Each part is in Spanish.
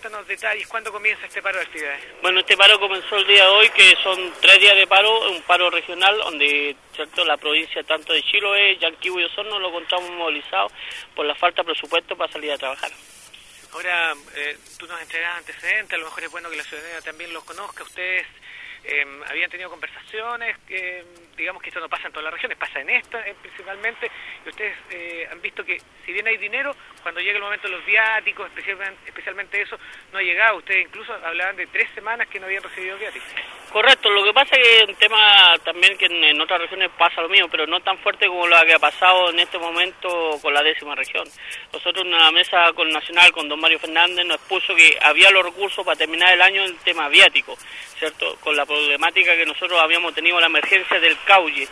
cuéntanos detalles, ¿cuándo comienza este paro de actividades? Bueno, este paro comenzó el día de hoy, que son tres días de paro, un paro regional, donde cierto la provincia tanto de Chiloé, Yanquibu y Osorno lo encontramos movilizado por la falta de presupuesto para salir a trabajar. Ahora, eh, tú nos entregas antecedentes, a lo mejor es bueno que la ciudadanía también los conozca. Ustedes eh, habían tenido conversaciones, que digamos que esto no pasa en todas las regiones, pasa en esta eh, principalmente, y ustedes eh, han visto que si bien hay dinero, cuando llega el momento de los viáticos, especialmente, especialmente eso, no ha llegado. Ustedes incluso hablaban de tres semanas que no habían recibido viáticos. Correcto, lo que pasa es que es un tema también que en, otras regiones pasa lo mismo, pero no tan fuerte como lo que ha pasado en este momento con la décima región. Nosotros en una mesa con Nacional, con don Mario Fernández, nos expuso que había los recursos para terminar el año en tema viático, ¿cierto? Con la problemática que nosotros habíamos tenido la emergencia del caulle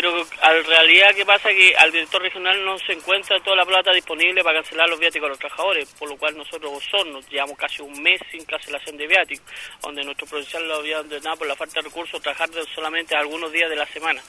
pero en realidad que pasa que al director regional no se encuentra toda la plata disponible para cancelar los viáticos a los trabajadores, por lo cual nosotros nos llevamos casi un mes sin cancelación de viáticos, donde nuestro provincial lo había ordenado por la falta de recursos trabajar solamente algunos días de la semana.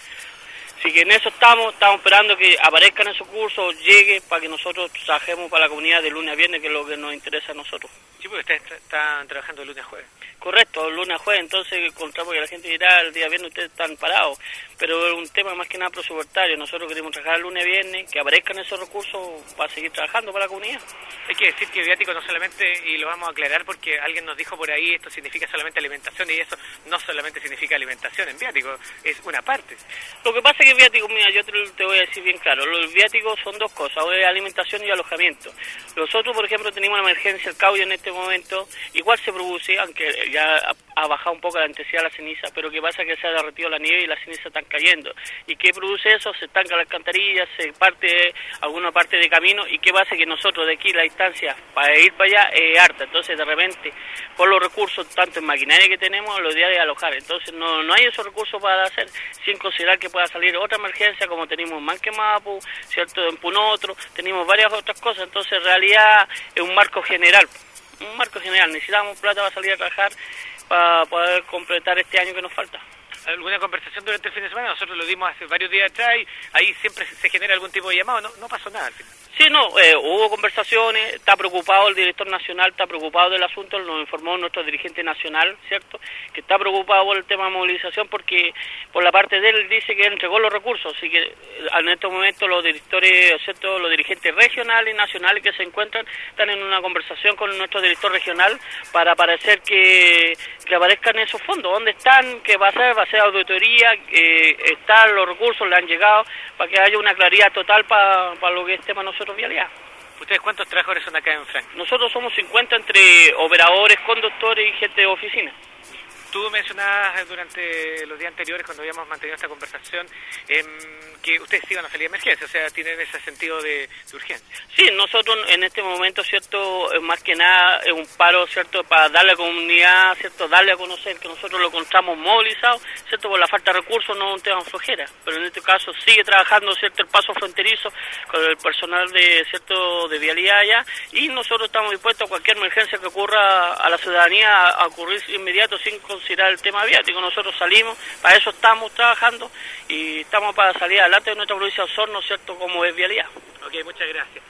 Así que en eso estamos, estamos esperando que aparezcan esos cursos, llegue para que nosotros trabajemos para la comunidad de lunes a viernes, que es lo que nos interesa a nosotros. Sí, porque ustedes están trabajando de lunes a jueves. Correcto, lunes a jueves, entonces encontramos que la gente dirá el día viernes ustedes están parados, pero es un tema más que nada presupuestario. Nosotros queremos trabajar el lunes a viernes, que aparezcan esos recursos para seguir trabajando para la comunidad. Hay que decir que viático no solamente, y lo vamos a aclarar porque alguien nos dijo por ahí, esto significa solamente alimentación y eso no solamente significa alimentación en viático, es una parte. Lo que pasa es que viático, mira, yo te, voy a decir bien claro, los viáticos son dos cosas, alimentación y alojamiento. Nosotros, por ejemplo, tenemos una emergencia, el cauyo en este momento, igual se produce, aunque ya ha bajado un poco la intensidad de la ceniza, pero que pasa que se ha derretido la nieve y las cenizas están cayendo. ¿Y qué produce eso? Se estanca la alcantarilla, se parte alguna parte de camino, y qué pasa que nosotros de aquí la distancia para ir para allá es harta, entonces de repente, por los recursos, tanto en maquinaria que tenemos, los días de alojar, entonces no, no hay esos recursos para hacer, sin considerar que pueda salir otra emergencia, como tenemos en Manquemapu, ¿cierto? En Punotro, tenemos varias otras cosas, entonces en realidad es un marco general un marco general. Necesitamos plata para salir a trabajar para poder completar este año que nos falta. ¿Alguna conversación durante el fin de semana? Nosotros lo dimos hace varios días atrás y ahí siempre se genera algún tipo de llamado. No, no pasó nada al final. Sí, no, eh, hubo conversaciones, está preocupado el director nacional, está preocupado del asunto, nos informó nuestro dirigente nacional, ¿cierto? Que está preocupado por el tema de movilización porque por la parte de él dice que entregó los recursos, así que eh, en este momento los directores, ¿cierto? Los dirigentes regionales y nacionales que se encuentran están en una conversación con nuestro director regional para parecer que, que aparezcan esos fondos, dónde están, qué va a ser, va a ser auditoría, eh, están los recursos, le han llegado, para que haya una claridad total para, para lo que es tema nosotros vialidad. ¿Ustedes cuántos trabajadores son acá en Frank? Nosotros somos 50 entre operadores, conductores y gente de oficina. Tú mencionabas durante los días anteriores, cuando habíamos mantenido esta conversación, em, que ustedes iban a salir de emergencia, o sea, tienen ese sentido de, urgencia. Sí, nosotros en este momento, ¿cierto? Más que nada es un paro, ¿cierto? Para darle a la comunidad, ¿cierto? Darle a conocer que nosotros lo encontramos movilizado, ¿cierto? Por la falta de recursos no es un tema flojera, pero en este caso sigue trabajando, ¿cierto? El paso fronterizo con el personal de, ¿cierto? De vialidad allá y nosotros estamos dispuestos a cualquier emergencia que ocurra a la ciudadanía a ocurrir inmediato sin considerar el tema viático. Nosotros salimos, para eso estamos trabajando y estamos para salir adelante de nuestra provincia de Osorno, ¿cierto? Como es vialidad. Ok, muchas gracias.